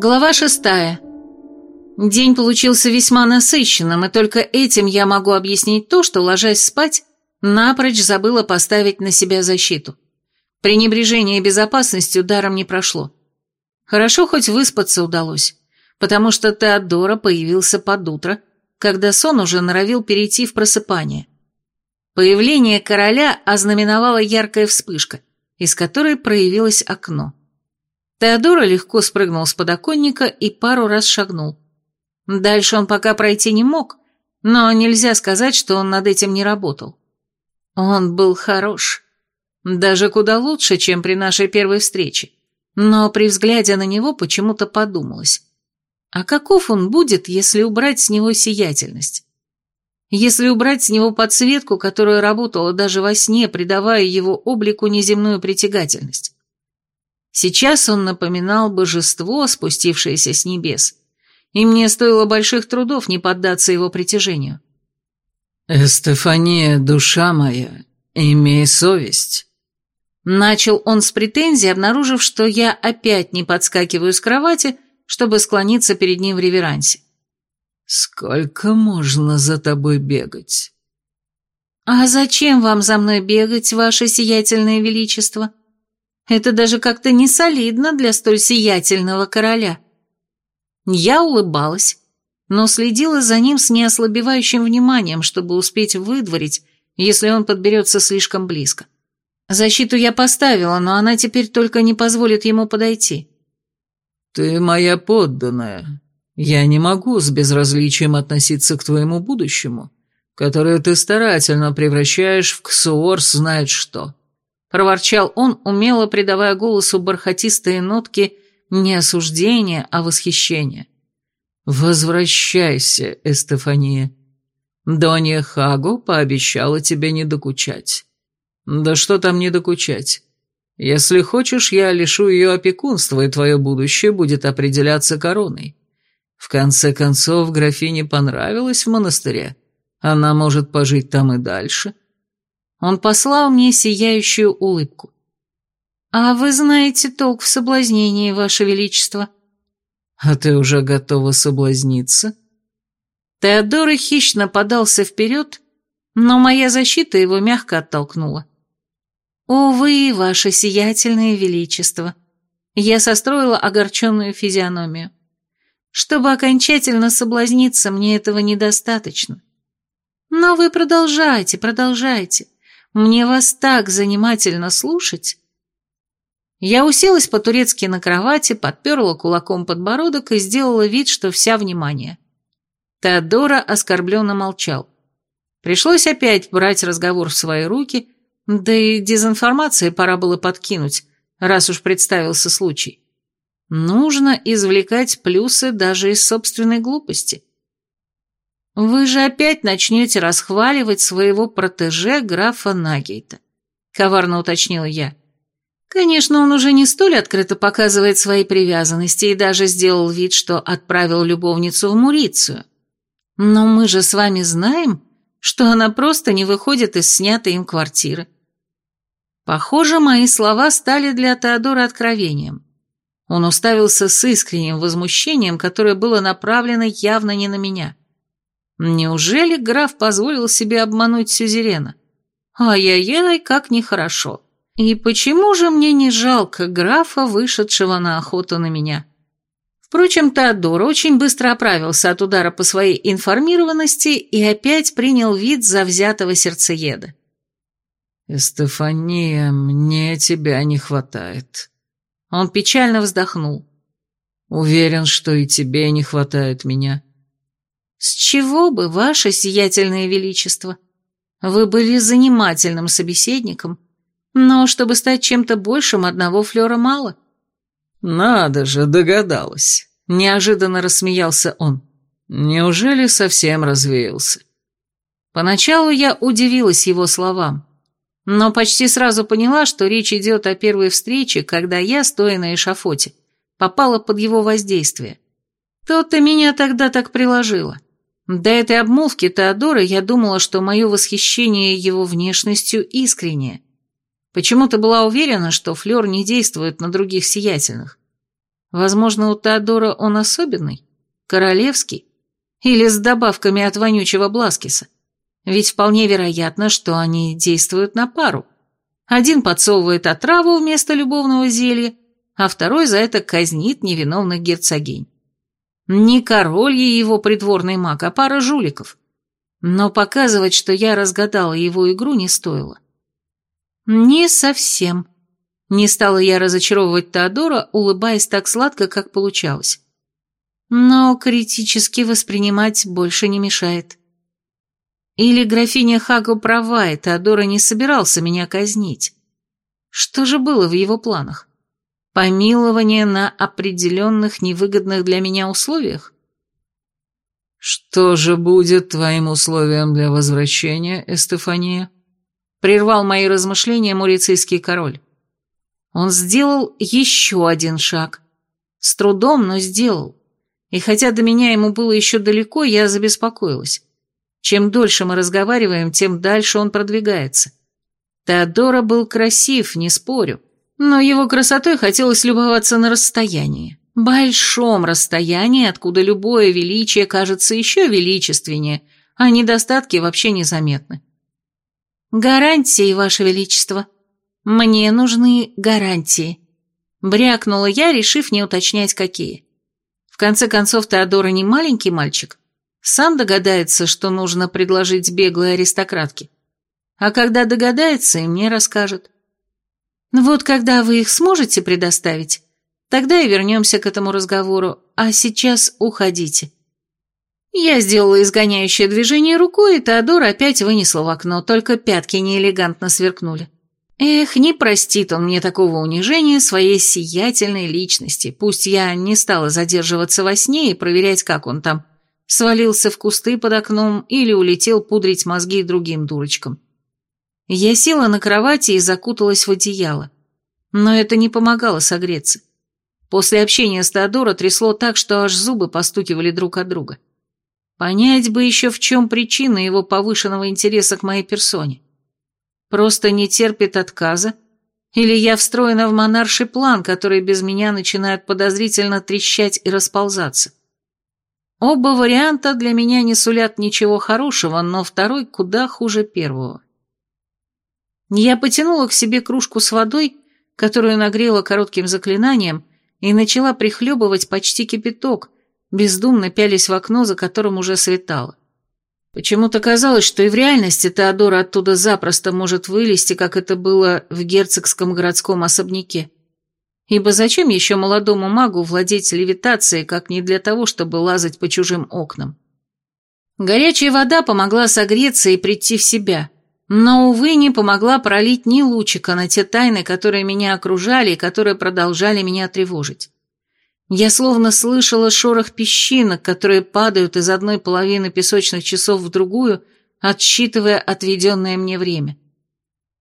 Глава шестая. День получился весьма насыщенным, и только этим я могу объяснить то, что, ложась спать, напрочь забыла поставить на себя защиту. Пренебрежение безопасностью даром не прошло. Хорошо хоть выспаться удалось, потому что Теодора появился под утро, когда сон уже норовил перейти в просыпание. Появление короля ознаменовала яркая вспышка, из которой проявилось окно. Теодора легко спрыгнул с подоконника и пару раз шагнул. Дальше он пока пройти не мог, но нельзя сказать, что он над этим не работал. Он был хорош. Даже куда лучше, чем при нашей первой встрече. Но при взгляде на него почему-то подумалось. А каков он будет, если убрать с него сиятельность? Если убрать с него подсветку, которая работала даже во сне, придавая его облику неземную притягательность? Сейчас он напоминал божество, спустившееся с небес, и мне стоило больших трудов не поддаться его притяжению. «Эстефания, душа моя, имей совесть». Начал он с претензий, обнаружив, что я опять не подскакиваю с кровати, чтобы склониться перед ним в реверансе. «Сколько можно за тобой бегать?» «А зачем вам за мной бегать, ваше сиятельное величество?» Это даже как-то не солидно для столь сиятельного короля. Я улыбалась, но следила за ним с неослабевающим вниманием, чтобы успеть выдворить, если он подберется слишком близко. Защиту я поставила, но она теперь только не позволит ему подойти. «Ты моя подданная. Я не могу с безразличием относиться к твоему будущему, которое ты старательно превращаешь в ксуорс знает что. — проворчал он, умело придавая голосу бархатистые нотки не осуждения, а восхищения. «Возвращайся, Эстефания. Донья Хагу пообещала тебе не докучать. Да что там не докучать? Если хочешь, я лишу ее опекунства, и твое будущее будет определяться короной. В конце концов, графине понравилось в монастыре. Она может пожить там и дальше». Он послал мне сияющую улыбку. «А вы знаете толк в соблазнении, Ваше Величество?» «А ты уже готова соблазниться?» Теодор хищно подался вперед, но моя защита его мягко оттолкнула. «Увы, Ваше Сиятельное Величество!» Я состроила огорченную физиономию. «Чтобы окончательно соблазниться, мне этого недостаточно. Но вы продолжайте, продолжайте. Мне вас так занимательно слушать. Я уселась по-турецки на кровати, подперла кулаком подбородок и сделала вид, что вся внимание. Теодора оскорбленно молчал. Пришлось опять брать разговор в свои руки, да и дезинформации пора было подкинуть, раз уж представился случай. Нужно извлекать плюсы даже из собственной глупости. «Вы же опять начнете расхваливать своего протеже графа Нагейта», — коварно уточнила я. Конечно, он уже не столь открыто показывает свои привязанности и даже сделал вид, что отправил любовницу в Мурицию. Но мы же с вами знаем, что она просто не выходит из снятой им квартиры. Похоже, мои слова стали для Теодора откровением. Он уставился с искренним возмущением, которое было направлено явно не на меня. Неужели граф позволил себе обмануть сюзерена? Ай-яй-яй, как нехорошо. И почему же мне не жалко графа, вышедшего на охоту на меня? Впрочем, Теодор очень быстро оправился от удара по своей информированности и опять принял вид завзятого сердцееда. «Эстефания, мне тебя не хватает». Он печально вздохнул. «Уверен, что и тебе не хватает меня». «С чего бы, ваше сиятельное величество? Вы были занимательным собеседником, но чтобы стать чем-то большим, одного флера мало». «Надо же, догадалась», — неожиданно рассмеялся он. «Неужели совсем развеялся?» Поначалу я удивилась его словам, но почти сразу поняла, что речь идет о первой встрече, когда я, стоя на эшафоте, попала под его воздействие. То-то меня тогда так приложило. До этой обмолвки Теодора я думала, что мое восхищение его внешностью искреннее. Почему-то была уверена, что флер не действует на других сиятельных. Возможно, у Теодора он особенный, королевский, или с добавками от вонючего Бласкиса. Ведь вполне вероятно, что они действуют на пару. Один подсовывает отраву вместо любовного зелья, а второй за это казнит невиновных герцогинь. Не король и его придворный маг, а пара жуликов. Но показывать, что я разгадала его игру, не стоило. Не совсем. Не стала я разочаровывать Теодора, улыбаясь так сладко, как получалось. Но критически воспринимать больше не мешает. Или графиня Хаго права, и Теодора не собирался меня казнить. Что же было в его планах? Помилование на определенных невыгодных для меня условиях? «Что же будет твоим условием для возвращения, Эстефания?» Прервал мои размышления мурицийский король. Он сделал еще один шаг. С трудом, но сделал. И хотя до меня ему было еще далеко, я забеспокоилась. Чем дольше мы разговариваем, тем дальше он продвигается. Теодора был красив, не спорю, но его красотой хотелось любоваться на расстоянии. Большом расстоянии, откуда любое величие кажется еще величественнее, а недостатки вообще незаметны. «Гарантии, Ваше Величество. Мне нужны гарантии», — брякнула я, решив не уточнять, какие. В конце концов, Теодора не маленький мальчик, сам догадается, что нужно предложить беглой аристократке. А когда догадается, и мне расскажет. Вот когда вы их сможете предоставить, тогда и вернемся к этому разговору, а сейчас уходите. Я сделала изгоняющее движение рукой, и Теодор опять вынесла в окно, только пятки неэлегантно сверкнули. Эх, не простит он мне такого унижения своей сиятельной личности, пусть я не стала задерживаться во сне и проверять, как он там свалился в кусты под окном или улетел пудрить мозги другим дурочкам. Я села на кровати и закуталась в одеяло. Но это не помогало согреться. После общения с Теодоро трясло так, что аж зубы постукивали друг от друга. Понять бы еще, в чем причина его повышенного интереса к моей персоне. Просто не терпит отказа? Или я встроена в монарший план, который без меня начинает подозрительно трещать и расползаться? Оба варианта для меня не сулят ничего хорошего, но второй куда хуже первого. Я потянула к себе кружку с водой, которую нагрела коротким заклинанием, и начала прихлебывать почти кипяток, бездумно пялись в окно, за которым уже светало. Почему-то казалось, что и в реальности Теодора оттуда запросто может вылезти, как это было в герцогском городском особняке. Ибо зачем еще молодому магу владеть левитацией, как не для того, чтобы лазать по чужим окнам? Горячая вода помогла согреться и прийти в себя, но, увы, не помогла пролить ни лучика на те тайны, которые меня окружали и которые продолжали меня тревожить. Я словно слышала шорох песчинок, которые падают из одной половины песочных часов в другую, отсчитывая отведенное мне время.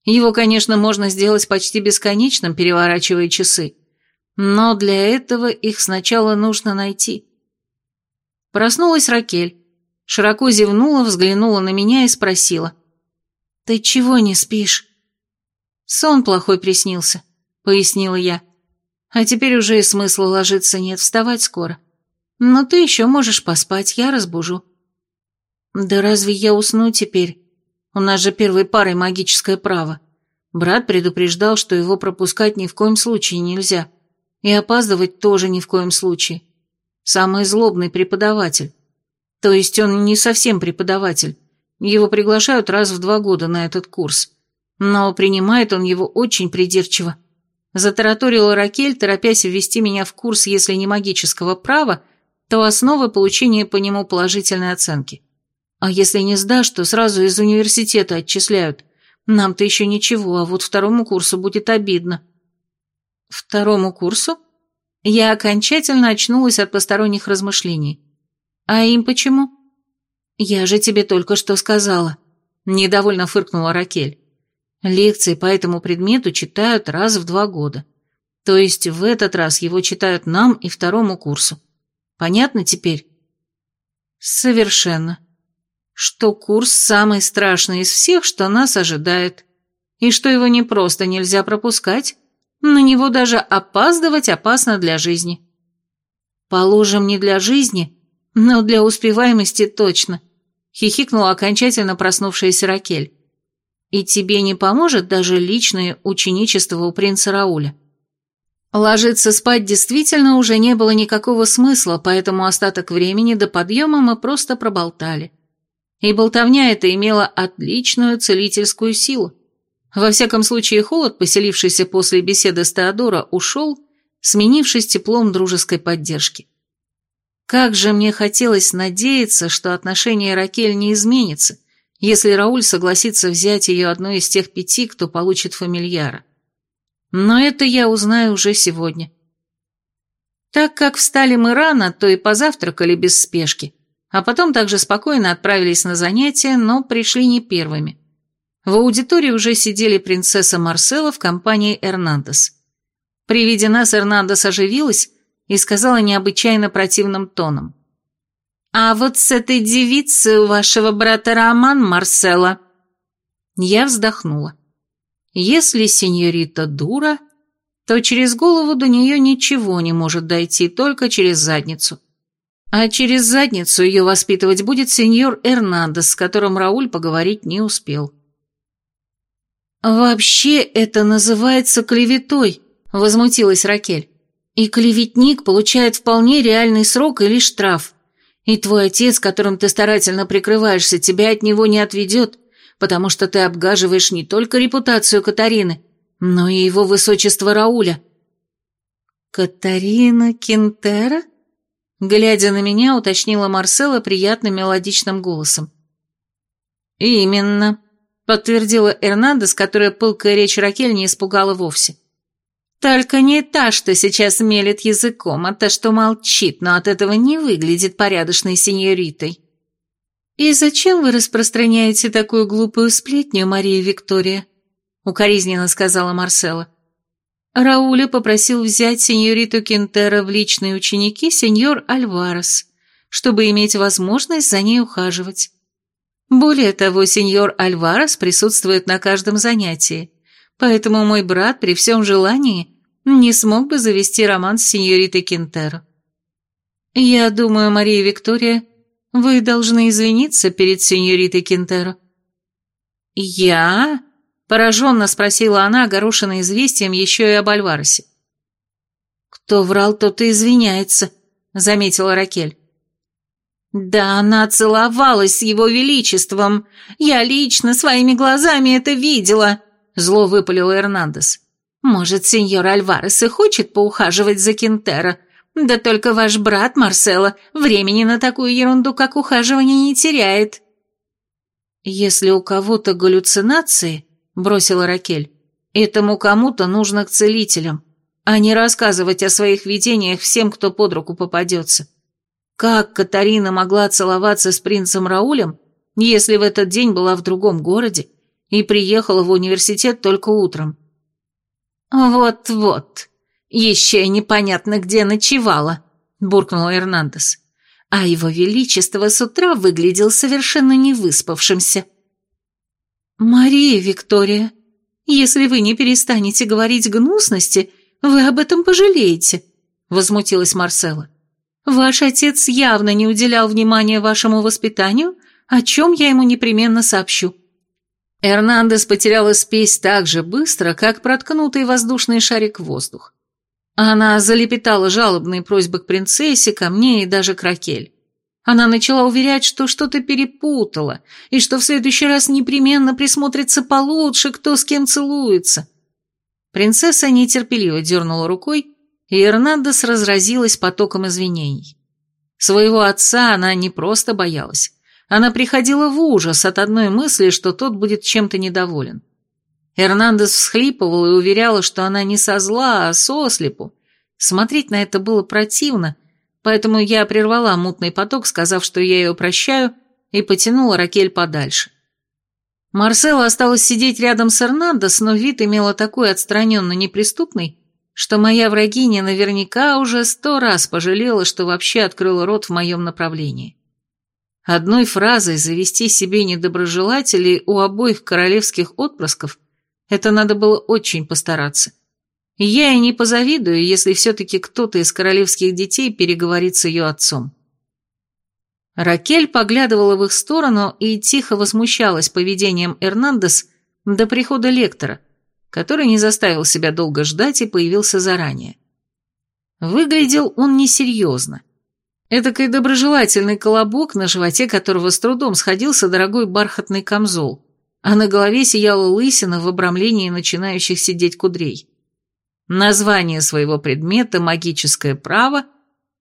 Его, конечно, можно сделать почти бесконечным, переворачивая часы, но для этого их сначала нужно найти. Проснулась Ракель, широко зевнула, взглянула на меня и спросила. «Ты чего не спишь?» «Сон плохой приснился», — пояснила я. «А теперь уже и смысла ложиться нет, вставать скоро. Но ты еще можешь поспать, я разбужу». «Да разве я усну теперь? У нас же первой парой магическое право. Брат предупреждал, что его пропускать ни в коем случае нельзя. И опаздывать тоже ни в коем случае. Самый злобный преподаватель. То есть он не совсем преподаватель. Его приглашают раз в два года на этот курс. Но принимает он его очень придирчиво. Затараторила Ракель, торопясь ввести меня в курс, если не магического права, то основы получения по нему положительной оценки. А если не сдашь, то сразу из университета отчисляют. Нам-то еще ничего, а вот второму курсу будет обидно. Второму курсу? Я окончательно очнулась от посторонних размышлений. А им почему? Я же тебе только что сказала. Недовольно фыркнула Ракель. Лекции по этому предмету читают раз в два года. То есть в этот раз его читают нам и второму курсу. Понятно теперь? Совершенно. Что курс самый страшный из всех, что нас ожидает. И что его не просто нельзя пропускать, на него даже опаздывать опасно для жизни. Положим, не для жизни, но для успеваемости точно, хихикнула окончательно проснувшаяся Ракель. И тебе не поможет даже личное ученичество у принца Рауля. Ложиться спать действительно уже не было никакого смысла, поэтому остаток времени до подъема мы просто проболтали. И болтовня эта имела отличную целительскую силу. Во всяком случае, холод, поселившийся после беседы с Теодора, ушел, сменившись теплом дружеской поддержки. Как же мне хотелось надеяться, что отношение Ракель не изменится, если Рауль согласится взять ее одной из тех пяти, кто получит фамильяра. Но это я узнаю уже сегодня. Так как встали мы рано, то и позавтракали без спешки, а потом также спокойно отправились на занятия, но пришли не первыми. В аудитории уже сидели принцесса Марсела в компании Эрнандес. При виде нас Эрнандес оживилась и сказала необычайно противным тоном. «А вот с этой девицей у вашего брата Роман Марсела...» Я вздохнула. Если сеньорита дура, то через голову до нее ничего не может дойти, только через задницу. А через задницу ее воспитывать будет сеньор Эрнандес, с которым Рауль поговорить не успел. «Вообще это называется клеветой», — возмутилась Ракель. «И клеветник получает вполне реальный срок или штраф. И твой отец, которым ты старательно прикрываешься, тебя от него не отведет, потому что ты обгаживаешь не только репутацию Катарины, но и его высочество Рауля». «Катарина Кентера?» Глядя на меня, уточнила Марсела приятным мелодичным голосом. «Именно», — подтвердила Эрнандес, которая пылкая речь Ракель не испугала вовсе. «Только не та, что сейчас мелет языком, а та, что молчит, но от этого не выглядит порядочной сеньоритой». «И зачем вы распространяете такую глупую сплетню, Мария Виктория?» — укоризненно сказала Марсела. Рауля попросил взять сеньориту Кентера в личные ученики сеньор Альварес, чтобы иметь возможность за ней ухаживать. Более того, сеньор Альварес присутствует на каждом занятии, поэтому мой брат при всем желании не смог бы завести роман с сеньоритой Кентеро. Я думаю, Мария Виктория, вы должны извиниться перед сеньоритой Кентеро». «Я?» – пораженно спросила она, огорошенная известием еще и об Альваросе. «Кто врал, тот и извиняется», – заметила Ракель. «Да она целовалась с его величеством. Я лично своими глазами это видела», – зло выпалил Эрнандес. «Может, сеньор Альварес и хочет поухаживать за Кентеро, да только ваш брат, Марсело, времени на такую ерунду, как ухаживание, не теряет». «Если у кого-то галлюцинации», — бросила Ракель, — «этому кому-то нужно к целителям, а не рассказывать о своих видениях всем, кто под руку попадется. Как Катарина могла целоваться с принцем Раулем, если в этот день была в другом городе и приехала в университет только утром?» «Вот-вот», «Еще и непонятно, где ночевала», — буркнул Эрнандес. А его величество с утра выглядел совершенно невыспавшимся. «Мария Виктория, если вы не перестанете говорить гнусности, вы об этом пожалеете», — возмутилась Марсела. «Ваш отец явно не уделял внимания вашему воспитанию, о чем я ему непременно сообщу». Эрнандес потерял спесь так же быстро, как проткнутый воздушный шарик в воздух. Она залепетала жалобные просьбы к принцессе, ко мне и даже к Ракель. Она начала уверять, что что-то перепутала, и что в следующий раз непременно присмотрится получше, кто с кем целуется. Принцесса нетерпеливо дернула рукой, и Эрнандес разразилась потоком извинений. Своего отца она не просто боялась. Она приходила в ужас от одной мысли, что тот будет чем-то недоволен. Эрнандес всхлипывал и уверяла, что она не со зла, а сослепу. Смотреть на это было противно, поэтому я прервала мутный поток, сказав, что я ее прощаю, и потянула Ракель подальше. Марсела осталась сидеть рядом с Эрнандес, но вид имела такой отстраненно неприступный, что моя врагиня наверняка уже сто раз пожалела, что вообще открыла рот в моем направлении. Одной фразой завести себе недоброжелателей у обоих королевских отпрысков – это надо было очень постараться. Я и не позавидую, если все-таки кто-то из королевских детей переговорит с ее отцом. Ракель поглядывала в их сторону и тихо возмущалась поведением Эрнандес до прихода лектора, который не заставил себя долго ждать и появился заранее. Выглядел он несерьезно. Этакой доброжелательный колобок, на животе которого с трудом сходился дорогой бархатный камзол, а на голове сияла лысина в обрамлении начинающих сидеть кудрей. Название своего предмета «Магическое право»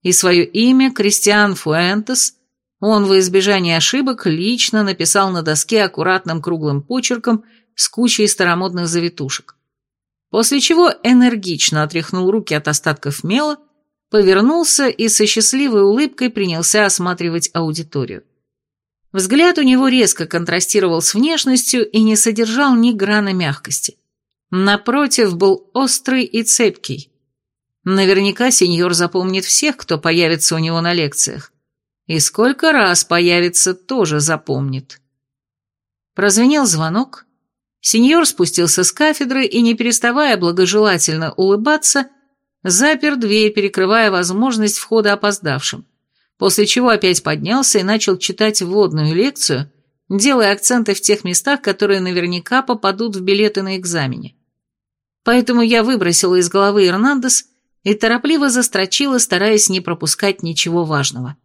и свое имя Кристиан Фуэнтес он во избежание ошибок лично написал на доске аккуратным круглым почерком с кучей старомодных завитушек. После чего энергично отряхнул руки от остатков мела, повернулся и со счастливой улыбкой принялся осматривать аудиторию. Взгляд у него резко контрастировал с внешностью и не содержал ни грана мягкости. Напротив, был острый и цепкий. Наверняка сеньор запомнит всех, кто появится у него на лекциях. И сколько раз появится, тоже запомнит. Прозвенел звонок. Сеньор спустился с кафедры и, не переставая благожелательно улыбаться, запер дверь, перекрывая возможность входа опоздавшим, после чего опять поднялся и начал читать вводную лекцию, делая акценты в тех местах, которые наверняка попадут в билеты на экзамене. Поэтому я выбросила из головы Эрнандес и торопливо застрочила, стараясь не пропускать ничего важного.